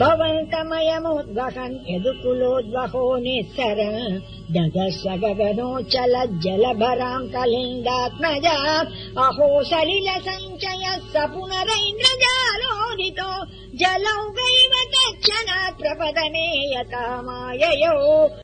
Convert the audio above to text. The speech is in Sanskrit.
भवन्तमयमुद्वहन् यदुकुलोद्वहो निःसर ददश गगनोच्चल जलभराम् गगनो अहो सलिल सञ्चयः स पुनरैन्द्रजालोदितो। जलौ गैव तच्छणा प्रपदमेयता माययो।